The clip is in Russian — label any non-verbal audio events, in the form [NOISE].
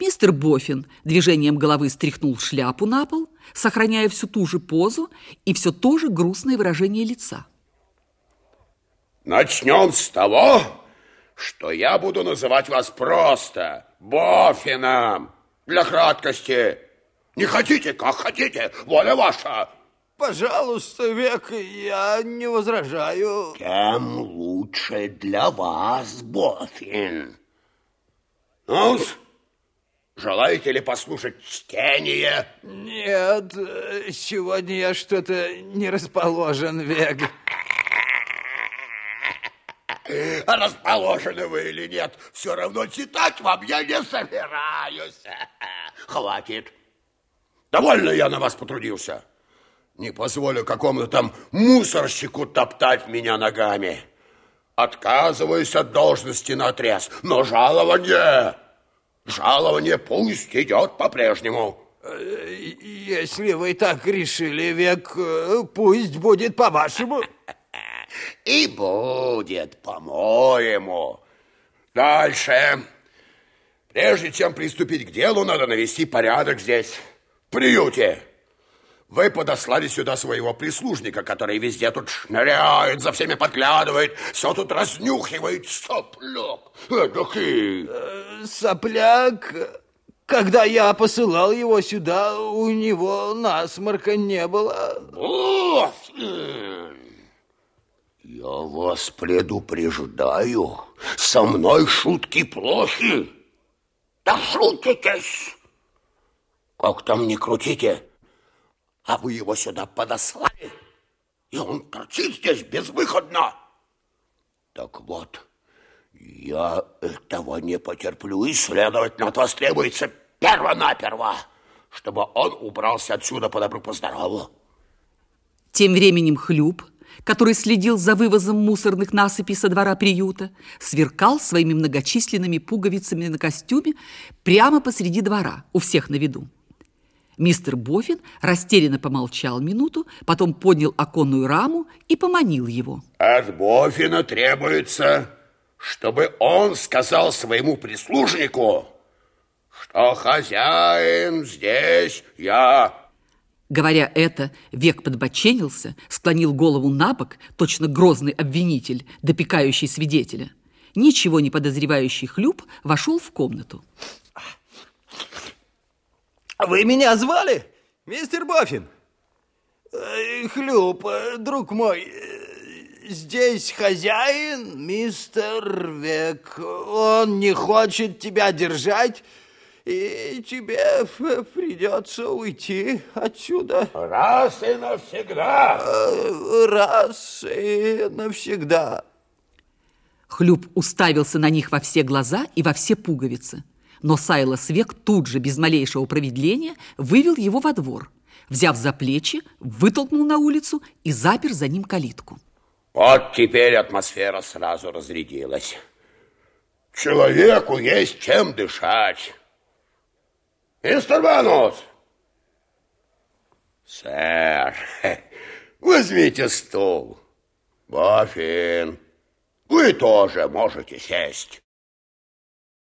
Мистер Боффин движением головы стряхнул шляпу на пол, сохраняя всю ту же позу и все то же грустное выражение лица. Начнем с того, что я буду называть вас просто Боффином для краткости. Не хотите, как хотите, воля ваша. Пожалуйста, век, я не возражаю. Тем лучше для вас, Боффин. ну желаете ли послушать чтение? Нет, сегодня я что-то не расположен, век. [LAUGHS] Расположены вы или нет, все равно читать вам я не собираюсь. [LAUGHS] Хватит. Довольно я на вас потрудился. Не позволю какому-то там мусорщику топтать меня ногами. Отказываюсь от должности на отрез, но жалование, жалование пусть идет по-прежнему. Если вы так решили, век, пусть будет по-вашему. И будет, по-моему. Дальше. Прежде чем приступить к делу, надо навести порядок здесь, в приюте. Вы подослали сюда своего прислужника, который везде тут шныряет, за всеми подглядывает, все тут разнюхивает, сопляк. Эдакий. Э, сопляк? Когда я посылал его сюда, у него насморка не было. О, я вас предупреждаю, со мной шутки плохи. Да шутитесь. Как там не крутите, а вы его сюда подослали, и он торчит здесь безвыходно. Так вот, я этого не потерплю, и, следовательно, от вас требуется перво-наперво, чтобы он убрался отсюда по добру, по здорову. Тем временем Хлюп, который следил за вывозом мусорных насыпей со двора приюта, сверкал своими многочисленными пуговицами на костюме прямо посреди двора, у всех на виду. Мистер Боффин растерянно помолчал минуту, потом поднял оконную раму и поманил его. От Боффина требуется, чтобы он сказал своему прислужнику, что хозяин здесь я. Говоря это, век подбоченился, склонил голову на бок, точно грозный обвинитель, допекающий свидетеля. Ничего не подозревающий хлюп вошел в комнату. Вы меня звали, мистер Баффин? Э, Хлюп, э, друг мой, э, здесь хозяин, мистер Век. Он не хочет тебя держать, и тебе придется уйти отсюда. Раз и навсегда. Раз и навсегда. Хлюп уставился на них во все глаза и во все пуговицы. Но Сайлос Век тут же, без малейшего промедления, вывел его во двор, взяв за плечи, вытолкнул на улицу и запер за ним калитку. Вот теперь атмосфера сразу разрядилась. Человеку есть чем дышать. Мистер Банус! Сэр, [LAUGHS] возьмите стул. Баффин, вы тоже можете сесть.